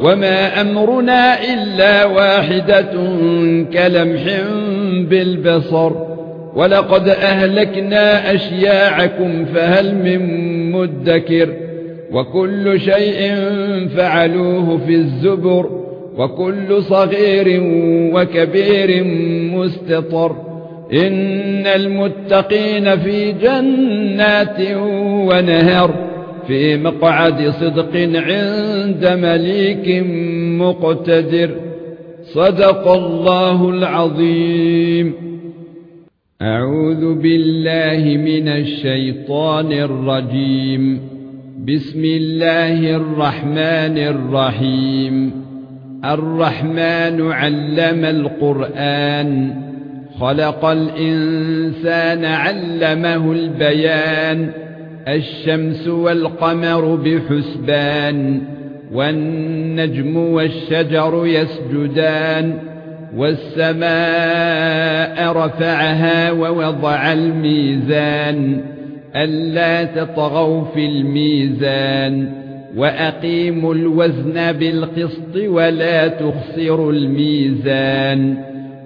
وما امرنا الا واحدة كلمح بالبصر ولقد اهلكنا اشياعكم فهل من مدكر وكل شيء فعلوه في الزبر وكل صغير وكبير مستطر ان المتقين في جنات ونهر في مقعد صدق عند مليك مقتدر. صدق الله العظيم. أعوذ بالله من الشيطان الرجيم. بسم الله الرحمن الرحيم. الرحمن علم القرآن. خلق الإنسان علمه البيان. الشمس والقمر بحسبان والنجم والشجر يسجدان والسماء رفعها ووضع الميزان ألا تطغوا في الميزان وأقيموا الوزن بالقسط ولا تخسروا الميزان.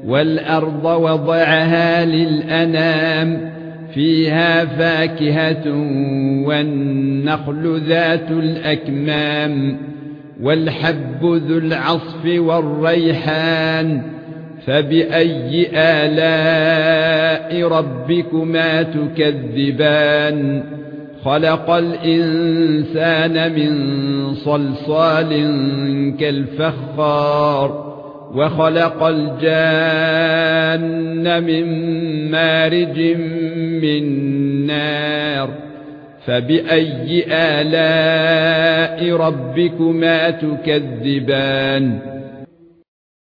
والأرض وضعها للأنام فيها فاكهة والنخل ذات الأكمام والحب ذو العصف والريحان فبأي آلاء ربكما تكذبان؟ خلق الإنسان من صلصال كالفخار. وخلق الجان من مارج من نار فبأي آلاء ربكما تكذبان